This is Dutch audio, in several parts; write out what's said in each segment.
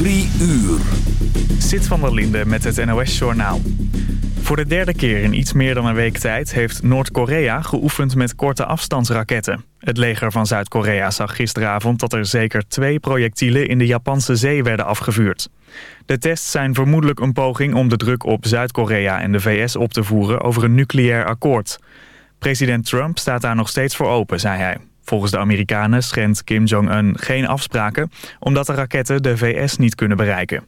Drie uur. Zit van der Linde met het NOS-journaal. Voor de derde keer in iets meer dan een week tijd heeft Noord-Korea geoefend met korte afstandsraketten. Het leger van Zuid-Korea zag gisteravond dat er zeker twee projectielen in de Japanse zee werden afgevuurd. De tests zijn vermoedelijk een poging om de druk op Zuid-Korea en de VS op te voeren over een nucleair akkoord. President Trump staat daar nog steeds voor open, zei hij. Volgens de Amerikanen schendt Kim Jong-un geen afspraken... omdat de raketten de VS niet kunnen bereiken.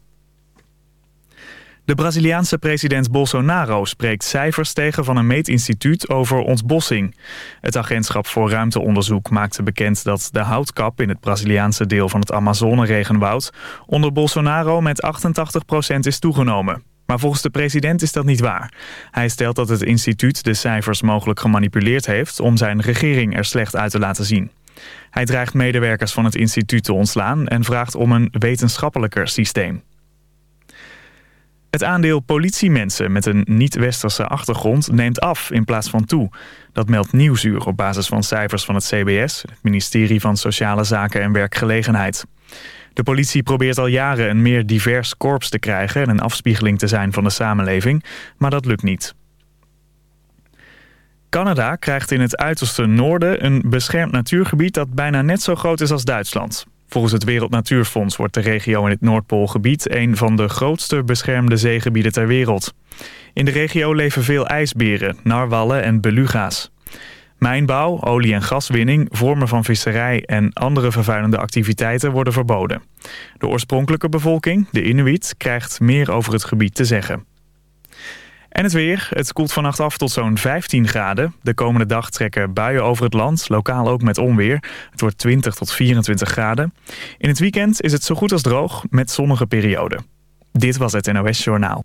De Braziliaanse president Bolsonaro spreekt cijfers tegen van een meetinstituut over ontbossing. Het agentschap voor ruimteonderzoek maakte bekend dat de houtkap in het Braziliaanse deel van het Amazone-regenwoud onder Bolsonaro met 88% is toegenomen. Maar volgens de president is dat niet waar. Hij stelt dat het instituut de cijfers mogelijk gemanipuleerd heeft... om zijn regering er slecht uit te laten zien. Hij dreigt medewerkers van het instituut te ontslaan... en vraagt om een wetenschappelijker systeem. Het aandeel politiemensen met een niet-westerse achtergrond neemt af in plaats van toe. Dat meldt Nieuwsuur op basis van cijfers van het CBS... het ministerie van Sociale Zaken en Werkgelegenheid. De politie probeert al jaren een meer divers korps te krijgen... en een afspiegeling te zijn van de samenleving, maar dat lukt niet. Canada krijgt in het uiterste noorden een beschermd natuurgebied... dat bijna net zo groot is als Duitsland. Volgens het Wereld Natuurfonds wordt de regio in het Noordpoolgebied... een van de grootste beschermde zeegebieden ter wereld. In de regio leven veel ijsberen, narwallen en beluga's. Mijnbouw, olie- en gaswinning, vormen van visserij en andere vervuilende activiteiten worden verboden. De oorspronkelijke bevolking, de Inuit, krijgt meer over het gebied te zeggen. En het weer. Het koelt vannacht af tot zo'n 15 graden. De komende dag trekken buien over het land, lokaal ook met onweer. Het wordt 20 tot 24 graden. In het weekend is het zo goed als droog met zonnige perioden. Dit was het NOS Journaal.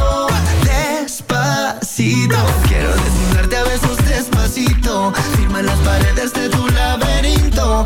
En las paredes de tu laberinto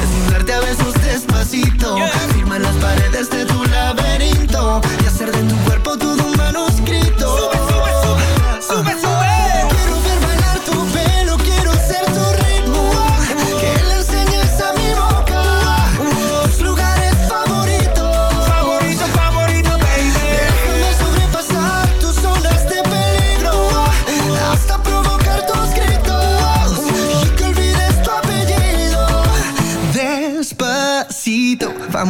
despacito. Firma las paredes de tu laberinto y hacer de tu cuerpo todo un manuscrito.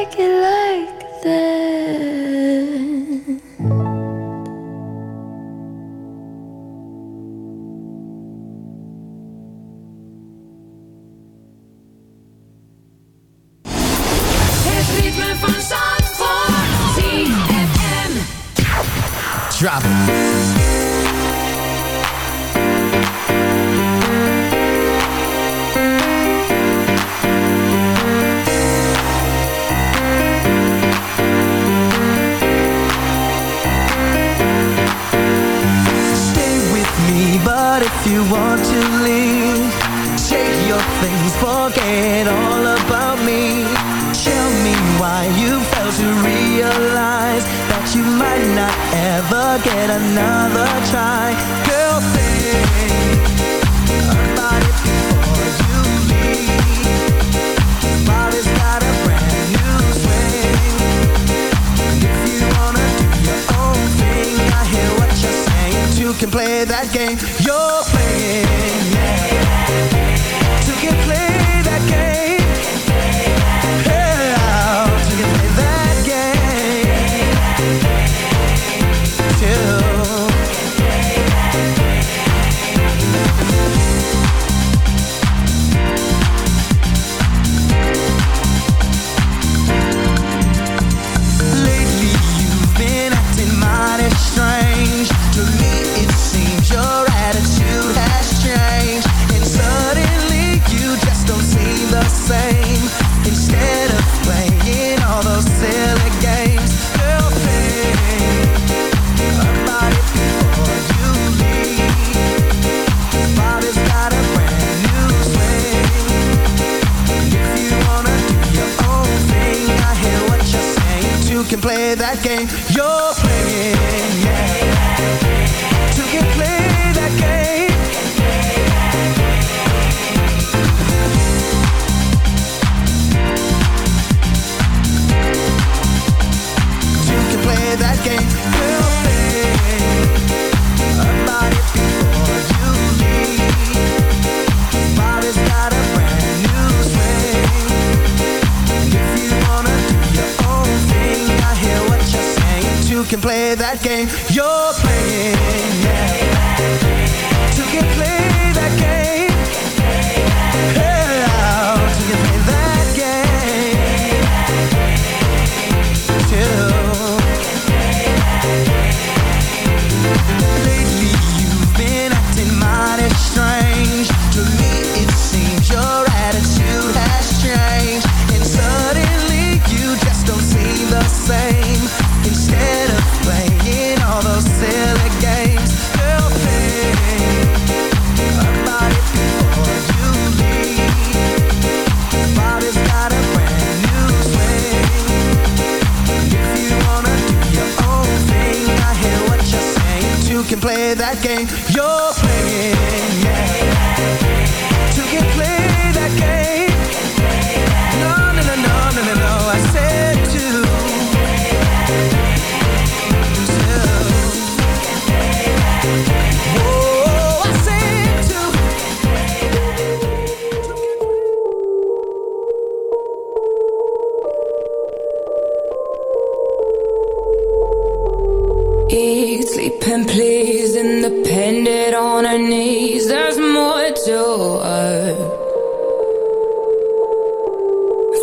like it like game. Yo. And please, dependent on her knees. There's more to her.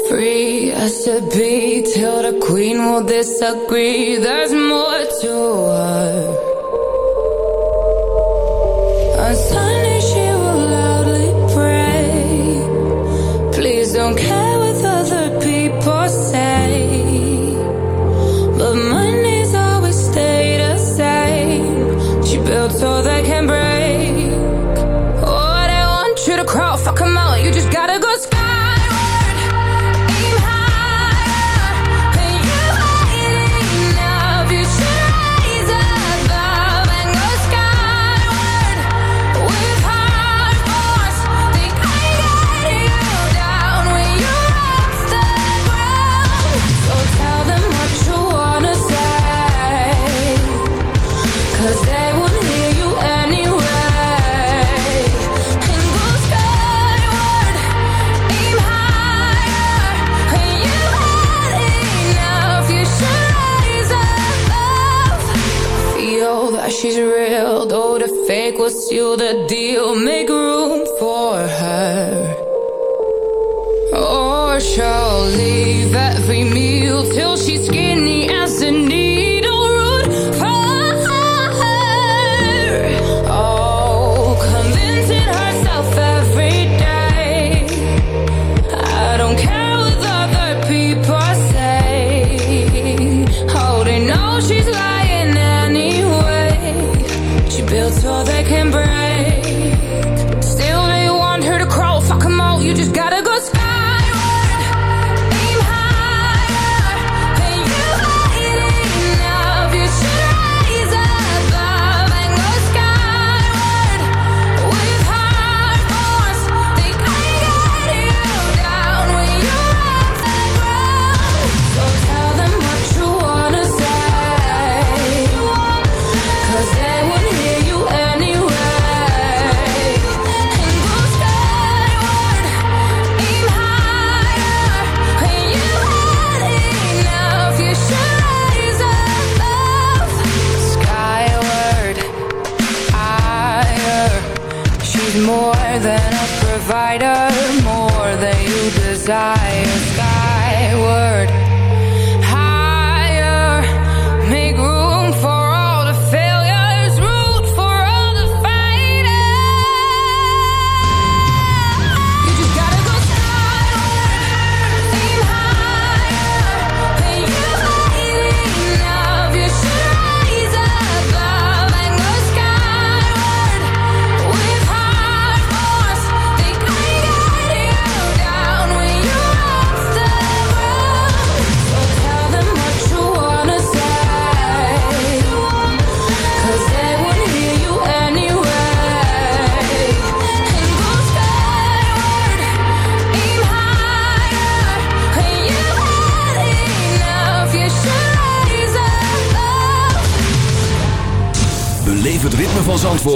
Free as to be, till the queen will disagree. There's more to her. you the D they can burn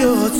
your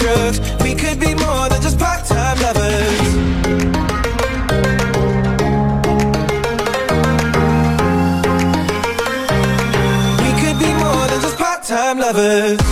lovers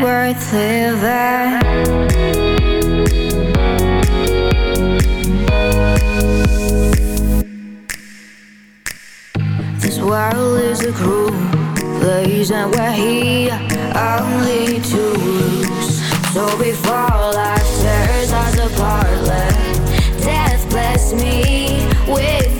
worth living. This world is a cruel place, and we're here only to lose. So before life tears us apart, let death bless me with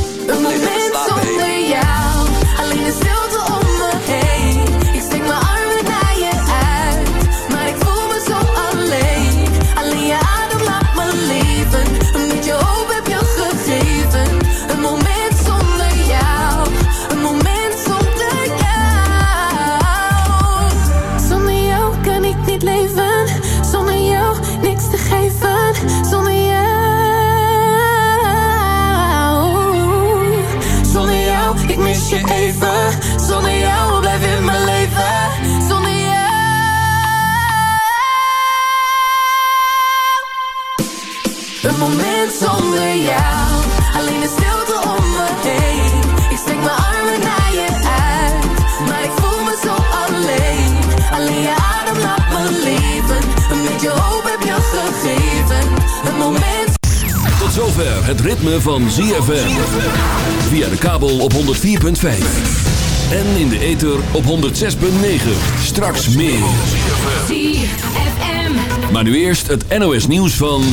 zonder jou. Alleen de stilte om me heen. Ik steek mijn armen naar je uit, maar ik voel me zo alleen. Alleen je adem laat me leven. Een beetje hoop heb je gegeven. Het moment. Tot zover het ritme van ZFM. Via de kabel op 104.5. En in de ether op 106.9. Straks meer. Maar nu eerst het NOS nieuws van...